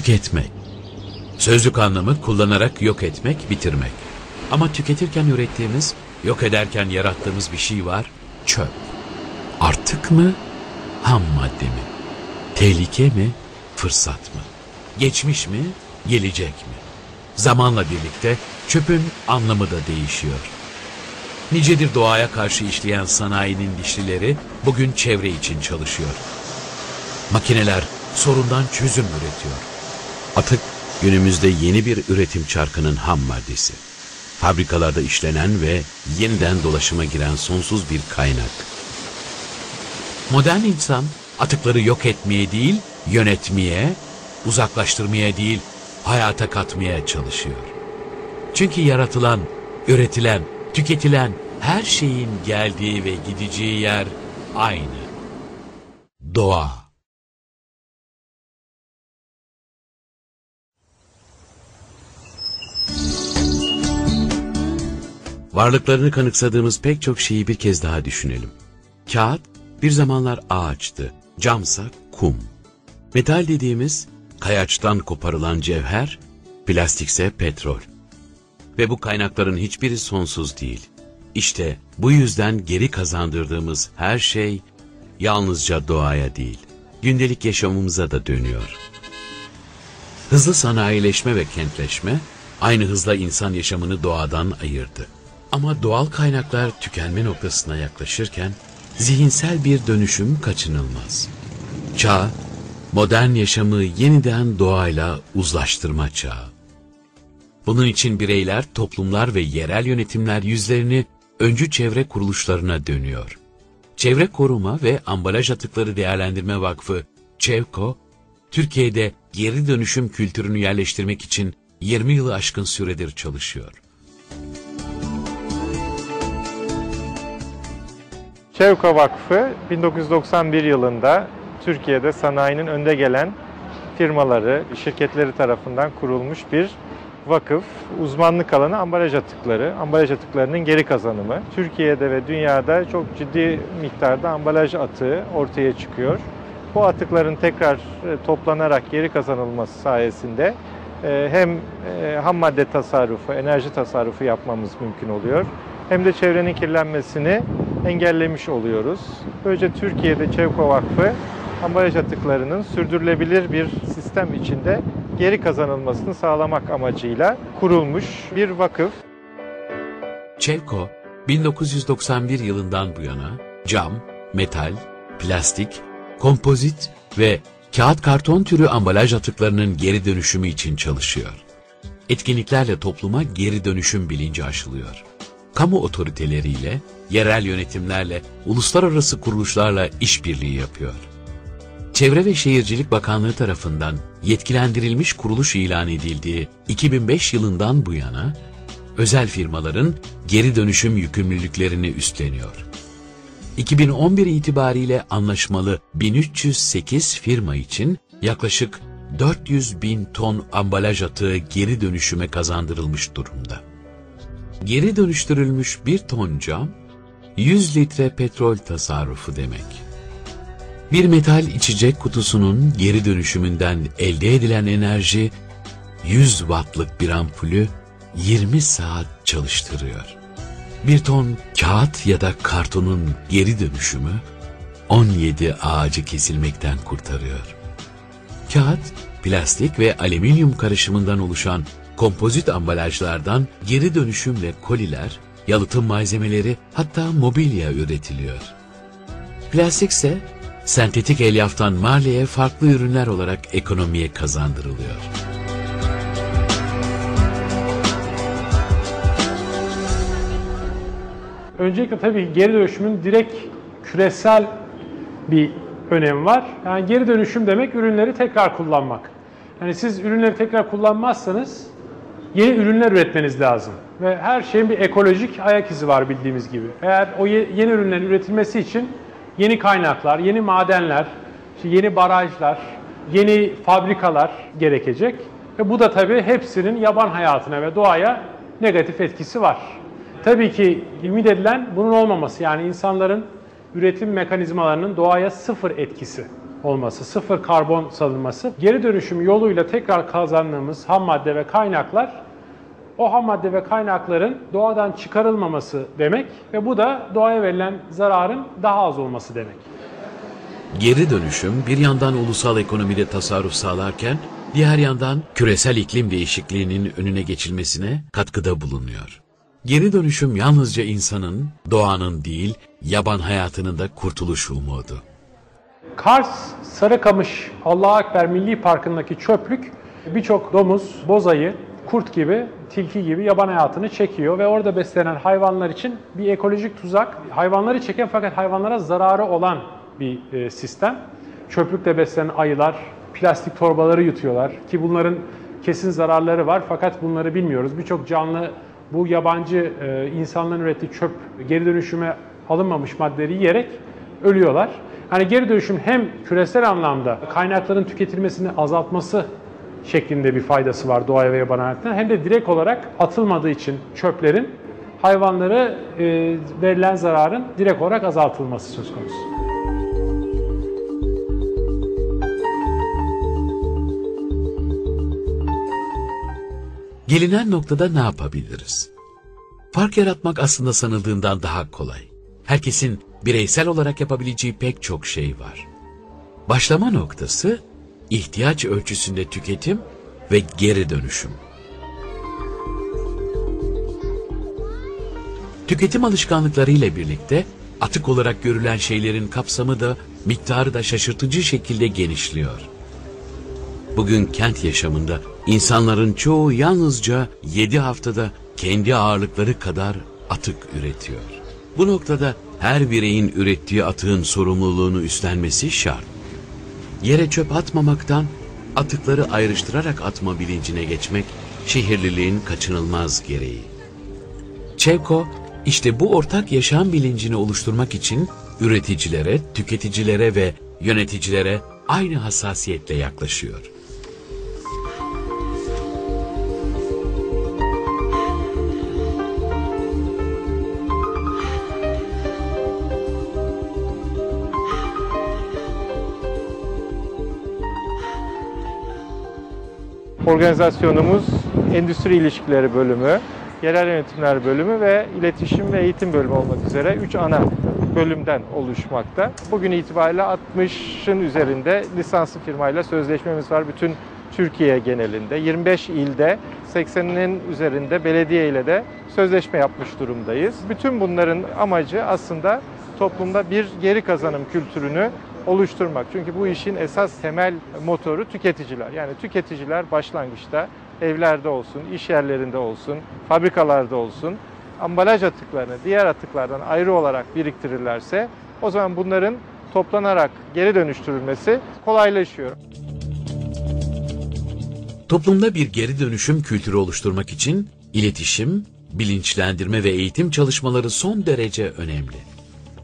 Tüketmek. Sözlük anlamı kullanarak yok etmek, bitirmek. Ama tüketirken ürettiğimiz, yok ederken yarattığımız bir şey var, çöp. Artık mı, ham madde mi? Tehlike mi, fırsat mı? Geçmiş mi, gelecek mi? Zamanla birlikte çöpün anlamı da değişiyor. Nicedir doğaya karşı işleyen sanayinin dişlileri bugün çevre için çalışıyor. Makineler sorundan çözüm üretiyor. Atık günümüzde yeni bir üretim çarkının ham maddesi. Fabrikalarda işlenen ve yeniden dolaşıma giren sonsuz bir kaynak. Modern insan atıkları yok etmeye değil, yönetmeye, uzaklaştırmaya değil, hayata katmaya çalışıyor. Çünkü yaratılan, üretilen, tüketilen her şeyin geldiği ve gideceği yer aynı. Doğa. Varlıklarını kanıksadığımız pek çok şeyi bir kez daha düşünelim. Kağıt bir zamanlar ağaçtı, camsa kum. Metal dediğimiz kayaçtan koparılan cevher, plastikse petrol. Ve bu kaynakların hiçbiri sonsuz değil. İşte bu yüzden geri kazandırdığımız her şey yalnızca doğaya değil, gündelik yaşamımıza da dönüyor. Hızlı sanayileşme ve kentleşme aynı hızla insan yaşamını doğadan ayırdı. Ama doğal kaynaklar tükenme noktasına yaklaşırken zihinsel bir dönüşüm kaçınılmaz. Çağ, modern yaşamı yeniden doğayla uzlaştırma çağı. Bunun için bireyler, toplumlar ve yerel yönetimler yüzlerini öncü çevre kuruluşlarına dönüyor. Çevre Koruma ve Ambalaj Atıkları Değerlendirme Vakfı, ÇEVKO, Türkiye'de geri dönüşüm kültürünü yerleştirmek için 20 yılı aşkın süredir çalışıyor. Çevko Vakfı 1991 yılında Türkiye'de sanayinin önde gelen firmaları, şirketleri tarafından kurulmuş bir vakıf. Uzmanlık alanı ambalaj atıkları, ambalaj atıklarının geri kazanımı. Türkiye'de ve dünyada çok ciddi miktarda ambalaj atığı ortaya çıkıyor. Bu atıkların tekrar e, toplanarak geri kazanılması sayesinde e, hem e, ham madde tasarrufu, enerji tasarrufu yapmamız mümkün oluyor. Hem de çevrenin kirlenmesini engellemiş oluyoruz. Böylece Türkiye'de Çevko Vakfı ambalaj atıklarının sürdürülebilir bir sistem içinde geri kazanılmasını sağlamak amacıyla kurulmuş bir vakıf. Çevko, 1991 yılından bu yana cam, metal, plastik, kompozit ve kağıt karton türü ambalaj atıklarının geri dönüşümü için çalışıyor. Etkinliklerle topluma geri dönüşüm bilinci aşılıyor. Kamu otoriteleriyle, yerel yönetimlerle, uluslararası kuruluşlarla işbirliği yapıyor. Çevre ve Şehircilik Bakanlığı tarafından yetkilendirilmiş kuruluş ilan edildiği 2005 yılından bu yana özel firmaların geri dönüşüm yükümlülüklerini üstleniyor. 2011 itibariyle anlaşmalı 1308 firma için yaklaşık 400 bin ton ambalaj atığı geri dönüşüme kazandırılmış durumda. Geri dönüştürülmüş bir ton cam, 100 litre petrol tasarrufu demek. Bir metal içecek kutusunun geri dönüşümünden elde edilen enerji 100 wattlık bir ampulü 20 saat çalıştırıyor. Bir ton kağıt ya da kartonun geri dönüşümü 17 ağacı kesilmekten kurtarıyor. Kağıt, plastik ve alüminyum karışımından oluşan kompozit ambalajlardan geri dönüşümle koliler, yalıtım malzemeleri hatta mobilya üretiliyor. Plastik ise sentetik elyaftan marleye farklı ürünler olarak ekonomiye kazandırılıyor. Öncelikle tabii geri dönüşümün direkt küresel bir önemi var. Yani geri dönüşüm demek ürünleri tekrar kullanmak. Yani siz ürünleri tekrar kullanmazsanız yeni ürünler üretmeniz lazım. Ve her şeyin bir ekolojik ayak izi var bildiğimiz gibi. Eğer o yeni ürünlerin üretilmesi için yeni kaynaklar, yeni madenler, yeni barajlar, yeni fabrikalar gerekecek. Ve bu da tabii hepsinin yaban hayatına ve doğaya negatif etkisi var. Tabii ki ümit edilen bunun olmaması yani insanların üretim mekanizmalarının doğaya sıfır etkisi. Olması, sıfır karbon salınması, geri dönüşüm yoluyla tekrar kazandığımız ham madde ve kaynaklar o ham madde ve kaynakların doğadan çıkarılmaması demek ve bu da doğaya verilen zararın daha az olması demek. Geri dönüşüm bir yandan ulusal ekonomide tasarruf sağlarken diğer yandan küresel iklim değişikliğinin önüne geçilmesine katkıda bulunuyor. Geri dönüşüm yalnızca insanın, doğanın değil, yaban hayatının da kurtuluş umudu. Kars Sarıkamış Allah Ekber Milli Parkı'ndaki çöplük birçok domuz, bozayı, kurt gibi, tilki gibi yaban hayatını çekiyor ve orada beslenen hayvanlar için bir ekolojik tuzak. Hayvanları çeken fakat hayvanlara zararı olan bir e, sistem. Çöplükle beslenen ayılar plastik torbaları yutuyorlar ki bunların kesin zararları var fakat bunları bilmiyoruz. Birçok canlı bu yabancı e, insanların ürettiği çöp geri dönüşüme alınmamış maddeleri yiyerek ölüyorlar. Hani geri dönüşüm hem küresel anlamda kaynakların tüketilmesini azaltması şeklinde bir faydası var doğaya ve yaban hayatına hem de direkt olarak atılmadığı için çöplerin hayvanlara e, verilen zararın direkt olarak azaltılması söz konusu. Gelinen noktada ne yapabiliriz? Fark yaratmak aslında sanıldığından daha kolay. Herkesin bireysel olarak yapabileceği pek çok şey var. Başlama noktası ihtiyaç ölçüsünde tüketim ve geri dönüşüm. Tüketim alışkanlıkları ile birlikte atık olarak görülen şeylerin kapsamı da miktarı da şaşırtıcı şekilde genişliyor. Bugün kent yaşamında insanların çoğu yalnızca 7 haftada kendi ağırlıkları kadar atık üretiyor. Bu noktada her bireyin ürettiği atığın sorumluluğunu üstlenmesi şart. Yere çöp atmamaktan atıkları ayrıştırarak atma bilincine geçmek şehirliliğin kaçınılmaz gereği. Çevko işte bu ortak yaşam bilincini oluşturmak için üreticilere, tüketicilere ve yöneticilere aynı hassasiyetle yaklaşıyor. Organizasyonumuz Endüstri İlişkileri Bölümü, Yerel Yönetimler Bölümü ve İletişim ve Eğitim Bölümü olmak üzere 3 ana bölümden oluşmakta. Bugün itibariyle 60'ın üzerinde lisanslı firmayla sözleşmemiz var bütün Türkiye genelinde. 25 ilde 80'nin üzerinde belediye ile de sözleşme yapmış durumdayız. Bütün bunların amacı aslında toplumda bir geri kazanım kültürünü oluşturmak. Çünkü bu işin esas temel motoru tüketiciler. Yani tüketiciler başlangıçta evlerde olsun, iş yerlerinde olsun, fabrikalarda olsun ambalaj atıklarını diğer atıklardan ayrı olarak biriktirirlerse o zaman bunların toplanarak geri dönüştürülmesi kolaylaşıyor. Toplumda bir geri dönüşüm kültürü oluşturmak için iletişim, bilinçlendirme ve eğitim çalışmaları son derece önemli.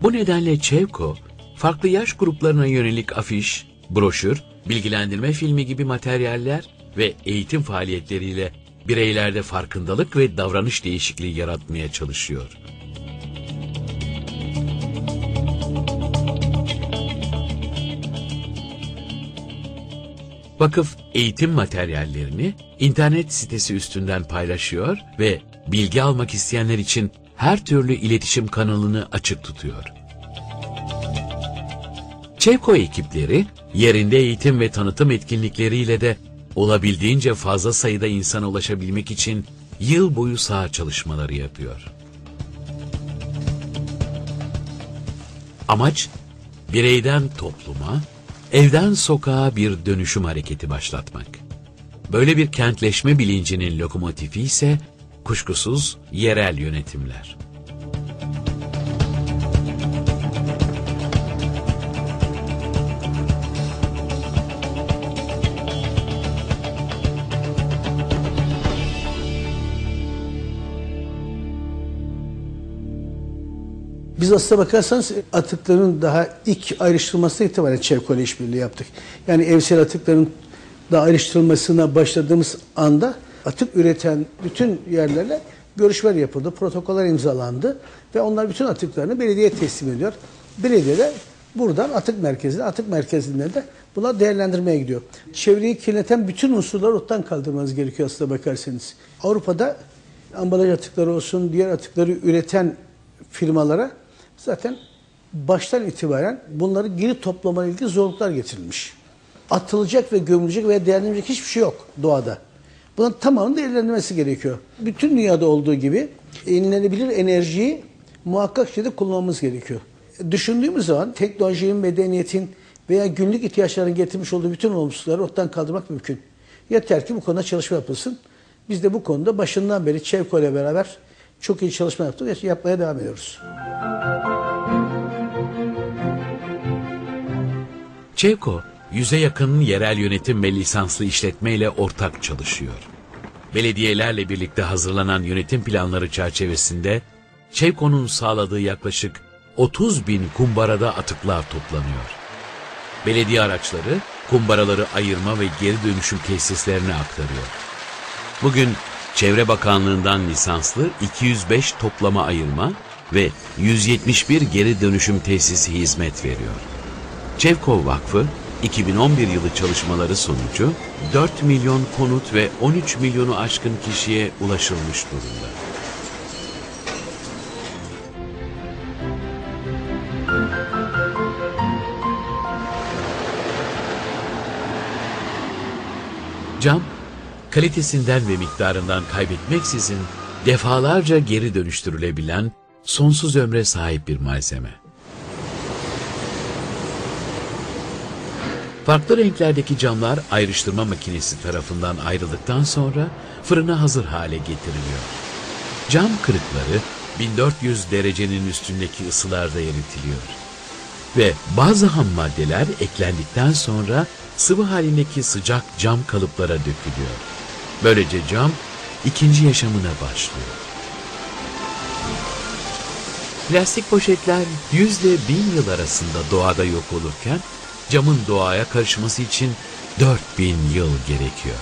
Bu nedenle Çevko, farklı yaş gruplarına yönelik afiş, broşür, bilgilendirme filmi gibi materyaller ve eğitim faaliyetleriyle bireylerde farkındalık ve davranış değişikliği yaratmaya çalışıyor. Vakıf eğitim materyallerini internet sitesi üstünden paylaşıyor ve bilgi almak isteyenler için her türlü iletişim kanalını açık tutuyor. Çevko ekipleri yerinde eğitim ve tanıtım etkinlikleriyle de olabildiğince fazla sayıda insana ulaşabilmek için yıl boyu saha çalışmaları yapıyor. Amaç bireyden topluma, evden sokağa bir dönüşüm hareketi başlatmak. Böyle bir kentleşme bilincinin lokomotifi ise kuşkusuz yerel yönetimler. Biz aslına bakarsanız atıkların daha ilk ayrıştırılmasına itibaren Çevko ile işbirliği yaptık. Yani evsel atıkların da ayrıştırılmasına başladığımız anda atık üreten bütün yerlerle görüşmeler yapıldı, protokoller imzalandı ve onlar bütün atıklarını belediyeye teslim ediyor. Belediye de Buradan atık merkezine, atık merkezinden de buna değerlendirmeye gidiyor. Çevreyi kirleten bütün unsurları ortadan kaldırmanız gerekiyor aslında bakarsanız. Avrupa'da ambalaj atıkları olsun, diğer atıkları üreten firmalara zaten baştan itibaren bunları geri toplama ilgili zorluklar getirilmiş. Atılacak ve gömülecek veya değerlendirecek hiçbir şey yok doğada. Bunun tamamının değerlendirilmesi gerekiyor. Bütün dünyada olduğu gibi yenilenebilir enerjiyi muhakkak şekilde kullanmamız gerekiyor. Düşündüğümüz zaman teknolojinin, medeniyetin veya günlük ihtiyaçların getirmiş olduğu bütün olumsuzlukları ortadan kaldırmak mümkün. Yeter ki bu konuda çalışma yapılsın. Biz de bu konuda başından beri Çevko ile beraber çok iyi çalışma yaptık ve yapmaya devam ediyoruz. Çevko, yüze yakın yerel yönetim ve lisanslı işletme ile ortak çalışıyor. Belediyelerle birlikte hazırlanan yönetim planları çerçevesinde Çevko'nun sağladığı yaklaşık 30 bin kumbarada atıklar toplanıyor. Belediye araçları kumbaraları ayırma ve geri dönüşüm tesislerine aktarıyor. Bugün Çevre Bakanlığı'ndan lisanslı 205 toplama ayırma ve 171 geri dönüşüm tesisi hizmet veriyor. Çevkov Vakfı 2011 yılı çalışmaları sonucu 4 milyon konut ve 13 milyonu aşkın kişiye ulaşılmış durumda. Cam, kalitesinden ve miktarından kaybetmeksizin defalarca geri dönüştürülebilen sonsuz ömre sahip bir malzeme. Farklı renklerdeki camlar ayrıştırma makinesi tarafından ayrıldıktan sonra fırına hazır hale getiriliyor. Cam kırıkları 1400 derecenin üstündeki ısılarda eritiliyor. Ve bazı ham maddeler eklendikten sonra sıvı halindeki sıcak cam kalıplara dökülüyor. Böylece cam ikinci yaşamına başlıyor. Plastik poşetler yüzle bin yıl arasında doğada yok olurken camın doğaya karışması için 4000 yıl gerekiyor.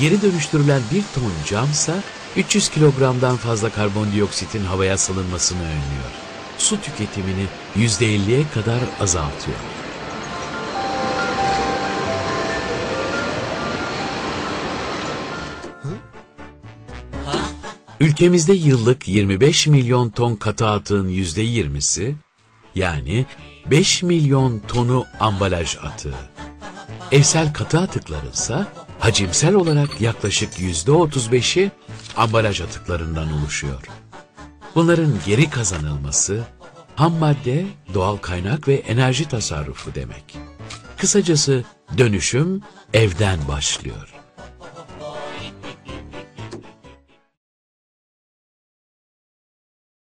Geri dönüştürülen bir ton camsa 300 kilogramdan fazla karbondioksitin havaya salınmasını önlüyor. Su tüketimini %50'ye kadar azaltıyor. Ülkemizde yıllık 25 milyon ton katı atığın %20'si, yani 5 milyon tonu ambalaj atığı. Evsel katı atıkları ise hacimsel olarak yaklaşık %35'i ambalaj atıklarından oluşuyor. Bunların geri kazanılması, ham madde, doğal kaynak ve enerji tasarrufu demek. Kısacası dönüşüm evden başlıyor.